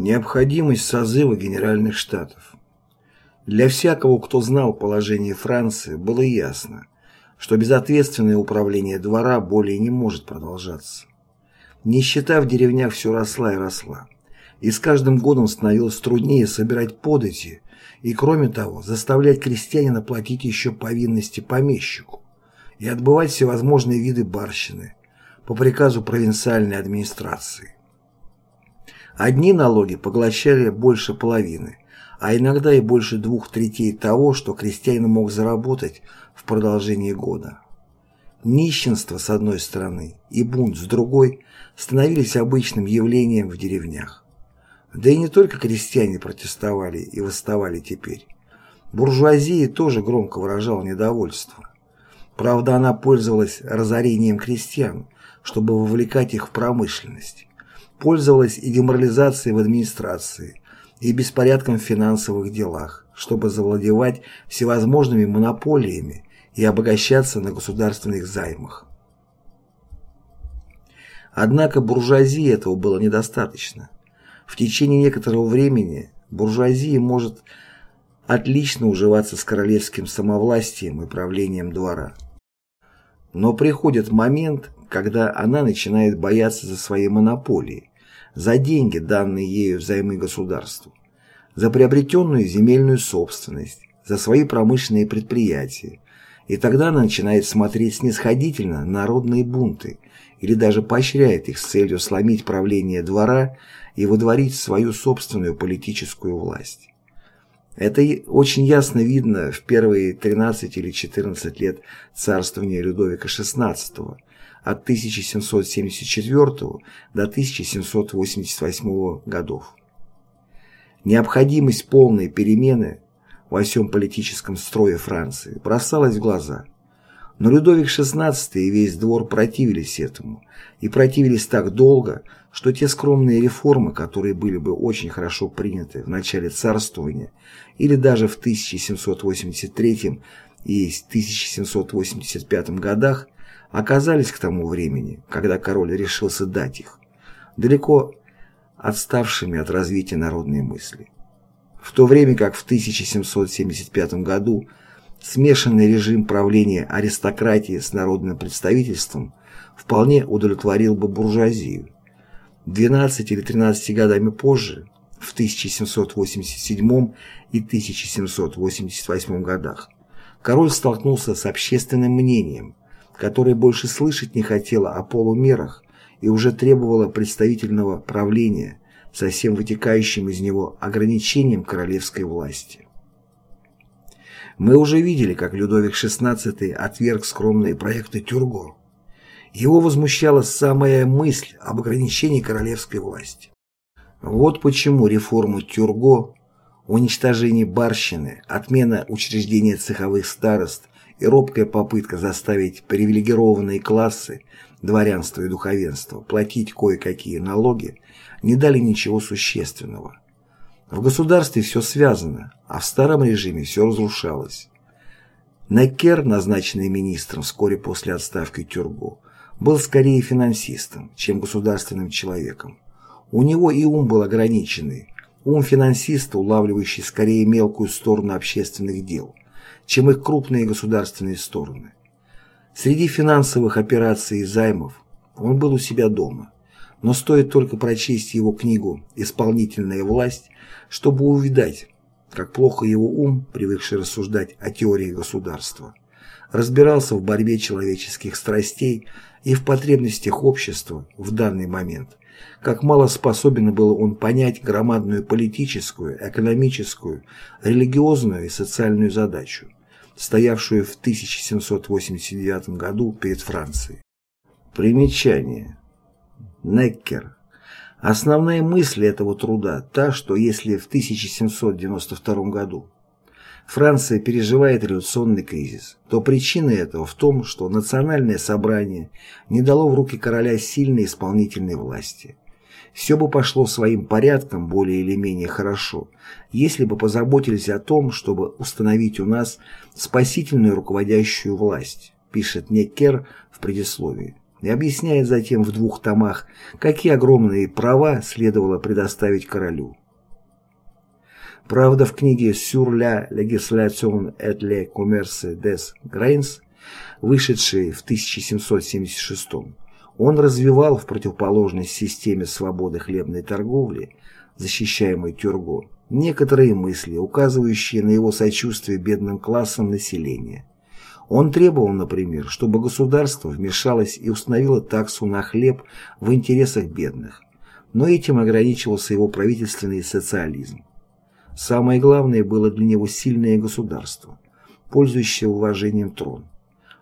Необходимость созыва Генеральных Штатов. Для всякого, кто знал положение Франции, было ясно, что безответственное управление двора более не может продолжаться. Нищета в деревнях все росла и росла, и с каждым годом становилось труднее собирать подати и, кроме того, заставлять крестьянина платить еще повинности помещику и отбывать всевозможные виды барщины по приказу провинциальной администрации. Одни налоги поглощали больше половины, а иногда и больше двух третей того, что крестьянин мог заработать в продолжении года. Нищенство с одной стороны и бунт с другой становились обычным явлением в деревнях. Да и не только крестьяне протестовали и восставали теперь. Буржуазия тоже громко выражала недовольство. Правда, она пользовалась разорением крестьян, чтобы вовлекать их в промышленность. Пользовалась и деморализацией в администрации, и беспорядком в финансовых делах, чтобы завладевать всевозможными монополиями и обогащаться на государственных займах. Однако буржуазии этого было недостаточно. В течение некоторого времени буржуазия может отлично уживаться с королевским самовластием и правлением двора. Но приходит момент, когда она начинает бояться за свои монополии, за деньги, данные ею взаймы государству, за приобретенную земельную собственность, за свои промышленные предприятия, и тогда она начинает смотреть снисходительно на народные бунты или даже поощряет их с целью сломить правление двора и выдворить свою собственную политическую власть. Это очень ясно видно в первые 13 или 14 лет царствования Людовика XVI от 1774 до 1788 годов. Необходимость полной перемены во всем политическом строе Франции бросалась в глаза – но Людовик XVI и весь двор противились этому, и противились так долго, что те скромные реформы, которые были бы очень хорошо приняты в начале царствования или даже в 1783 и 1785 годах, оказались к тому времени, когда король решился дать их, далеко отставшими от развития народной мысли. В то время как в 1775 году Смешанный режим правления аристократии с народным представительством вполне удовлетворил бы буржуазию. 12 или 13 годами позже, в 1787 и 1788 годах, король столкнулся с общественным мнением, которое больше слышать не хотело о полумерах и уже требовало представительного правления со всем вытекающим из него ограничением королевской власти. Мы уже видели, как Людовик XVI отверг скромные проекты Тюрго. Его возмущала самая мысль об ограничении королевской власти. Вот почему реформу Тюрго, уничтожение барщины, отмена учреждения цеховых старост и робкая попытка заставить привилегированные классы, дворянство и духовенство, платить кое-какие налоги, не дали ничего существенного. В государстве все связано, а в старом режиме все разрушалось. Неккер, назначенный министром вскоре после отставки Тюрго, был скорее финансистом, чем государственным человеком. У него и ум был ограниченный, ум финансиста, улавливающий скорее мелкую сторону общественных дел, чем их крупные государственные стороны. Среди финансовых операций и займов он был у себя дома, но стоит только прочесть его книгу «Исполнительная власть», чтобы увидать, как плохо его ум, привыкший рассуждать о теории государства, разбирался в борьбе человеческих страстей и в потребностях общества в данный момент, как мало способен был он понять громадную политическую, экономическую, религиозную и социальную задачу, стоявшую в 1789 году перед Францией. Примечание. Неккер Основная мысль этого труда та, что если в 1792 году Франция переживает революционный кризис, то причина этого в том, что национальное собрание не дало в руки короля сильной исполнительной власти. Все бы пошло своим порядком более или менее хорошо, если бы позаботились о том, чтобы установить у нас спасительную руководящую власть, пишет Неккер в предисловии. И объясняет затем в двух томах, какие огромные права следовало предоставить королю. Правда, в книге «Sur la législation et le commerce des grains», вышедшей в 1776 он развивал в противоположность системе свободы хлебной торговли, защищаемой Тюрго, некоторые мысли, указывающие на его сочувствие бедным классам населения. Он требовал, например, чтобы государство вмешалось и установило таксу на хлеб в интересах бедных, но этим ограничивался его правительственный социализм. Самое главное было для него сильное государство, пользующее уважением трон,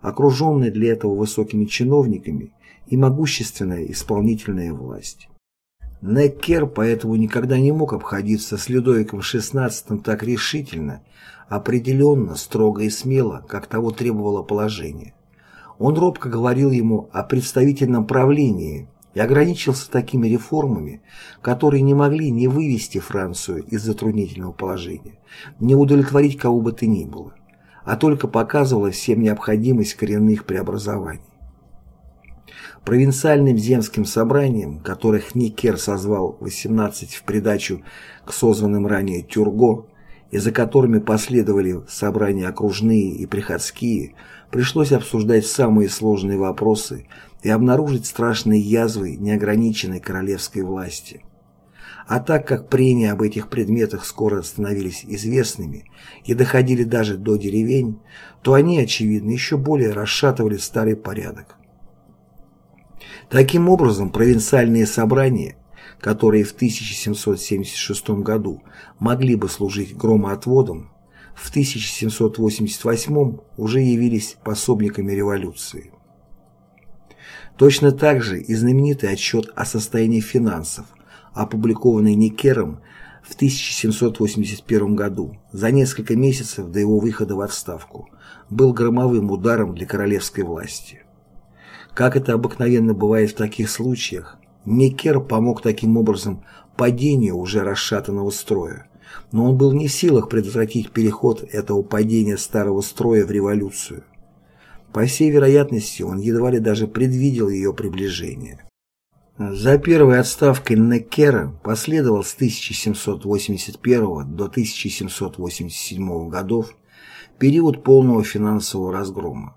окруженное для этого высокими чиновниками и могущественная исполнительная власть. Неккер поэтому никогда не мог обходиться с Людовиком XVI так решительно, определенно, строго и смело, как того требовало положение. Он робко говорил ему о представительном правлении и ограничился такими реформами, которые не могли не вывести Францию из затруднительного положения, не удовлетворить кого бы то ни было, а только показывала всем необходимость коренных преобразований. Провинциальным земским собраниям, которых Никер созвал 18 в придачу к созванным ранее Тюрго, и за которыми последовали собрания окружные и приходские, пришлось обсуждать самые сложные вопросы и обнаружить страшные язвы неограниченной королевской власти. А так как прения об этих предметах скоро становились известными и доходили даже до деревень, то они, очевидно, еще более расшатывали старый порядок. Таким образом, провинциальные собрания, которые в 1776 году могли бы служить громоотводом, в 1788 уже явились пособниками революции. Точно так же и знаменитый отчет о состоянии финансов, опубликованный Никером в 1781 году, за несколько месяцев до его выхода в отставку, был громовым ударом для королевской власти. Как это обыкновенно бывает в таких случаях, Некер помог таким образом падению уже расшатанного строя, но он был не в силах предотвратить переход этого падения старого строя в революцию. По всей вероятности, он едва ли даже предвидел ее приближение. За первой отставкой Неккера последовал с 1781 до 1787 годов период полного финансового разгрома.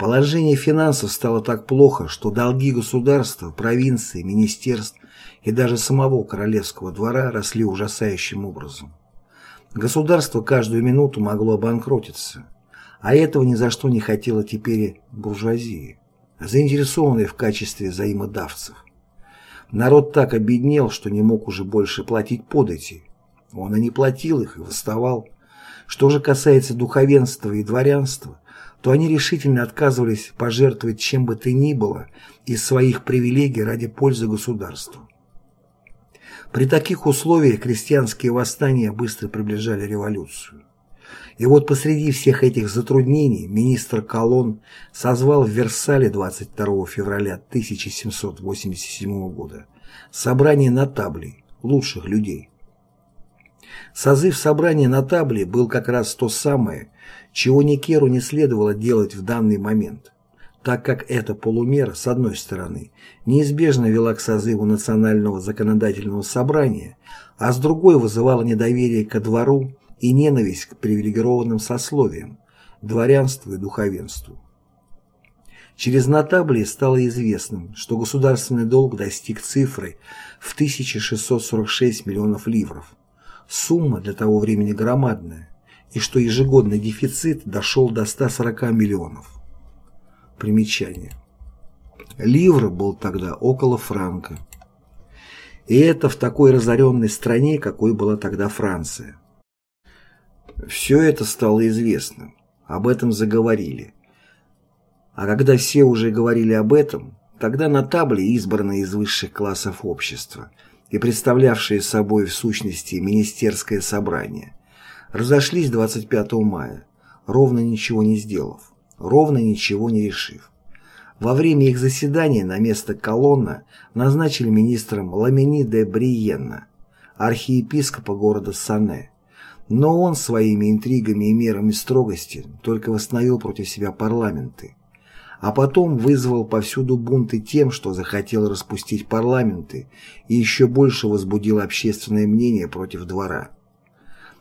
Положение финансов стало так плохо, что долги государства, провинции, министерств и даже самого королевского двора росли ужасающим образом. Государство каждую минуту могло обанкротиться, а этого ни за что не хотела теперь буржуазия, заинтересованная в качестве взаимодавцев. Народ так обеднел, что не мог уже больше платить подати. Он и не платил их и восставал. Что же касается духовенства и дворянства, то они решительно отказывались пожертвовать чем бы то ни было из своих привилегий ради пользы государства. При таких условиях крестьянские восстания быстро приближали революцию. И вот посреди всех этих затруднений министр Колон созвал в Версале 22 февраля 1787 года собрание нотаблей, лучших людей. Созыв собрания нотаблей был как раз то самое, чего Никеру не следовало делать в данный момент, так как эта полумера, с одной стороны, неизбежно вела к созыву Национального законодательного собрания, а с другой вызывала недоверие ко двору и ненависть к привилегированным сословиям, дворянству и духовенству. Через нотабли стало известным, что государственный долг достиг цифры в 1646 миллионов ливров. Сумма для того времени громадная, и что ежегодный дефицит дошел до 140 миллионов. Примечание. Ливр был тогда около франка. И это в такой разоренной стране, какой была тогда Франция. Все это стало известным, об этом заговорили. А когда все уже говорили об этом, тогда на табле избранные из высших классов общества и представлявшие собой в сущности министерское собрание, разошлись 25 мая, ровно ничего не сделав, ровно ничего не решив. Во время их заседания на место Колонна назначили министром Ламини де Бриенна, архиепископа города Сане. Но он своими интригами и мерами строгости только восстановил против себя парламенты. А потом вызвал повсюду бунты тем, что захотел распустить парламенты и еще больше возбудил общественное мнение против двора.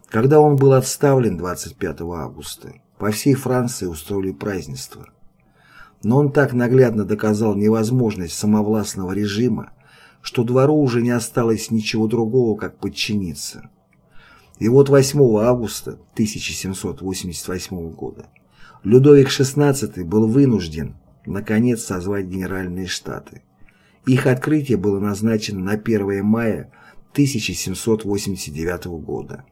Когда он был отставлен 25 августа, по всей Франции устроили празднество. Но он так наглядно доказал невозможность самовластного режима, что двору уже не осталось ничего другого, как подчиниться. И вот 8 августа 1788 года Людовик XVI был вынужден, наконец, созвать Генеральные Штаты. Их открытие было назначено на 1 мая 1789 года.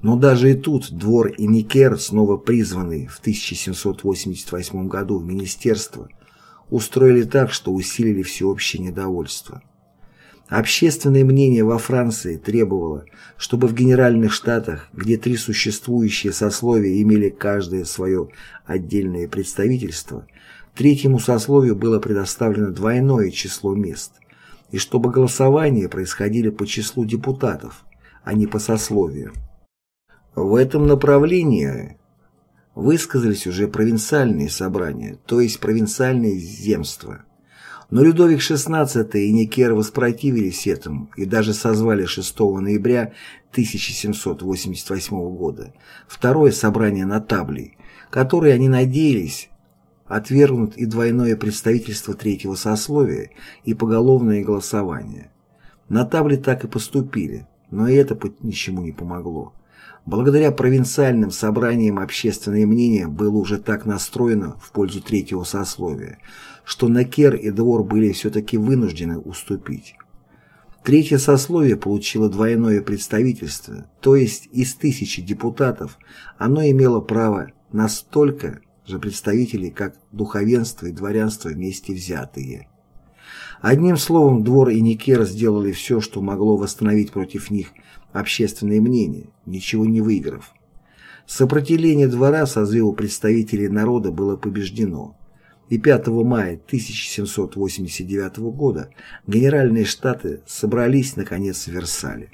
Но даже и тут двор и Никер, снова призванный в 1788 году в министерство, устроили так, что усилили всеобщее недовольство. Общественное мнение во Франции требовало, чтобы в Генеральных Штатах, где три существующие сословия имели каждое свое отдельное представительство, третьему сословию было предоставлено двойное число мест, и чтобы голосования происходили по числу депутатов, а не по сословию. В этом направлении высказались уже провинциальные собрания, то есть провинциальные земства. Но Людовик XVI и Никер воспротивились этому и даже созвали 6 ноября 1788 года второе собрание на табле, которое они надеялись отвергнут и двойное представительство третьего сословия и поголовное голосование. На табле так и поступили, но и это ничему не помогло. Благодаря провинциальным собраниям общественное мнение было уже так настроено в пользу третьего сословия, что Накер и Двор были все-таки вынуждены уступить. Третье сословие получило двойное представительство, то есть из тысячи депутатов оно имело право на столько же представителей, как духовенство и дворянство вместе взятые. Одним словом, Двор и Никер сделали все, что могло восстановить против них общественное мнение, ничего не выиграв. Сопротивление двора созыву представителей народа было побеждено, и 5 мая 1789 года Генеральные Штаты собрались наконец в Версале.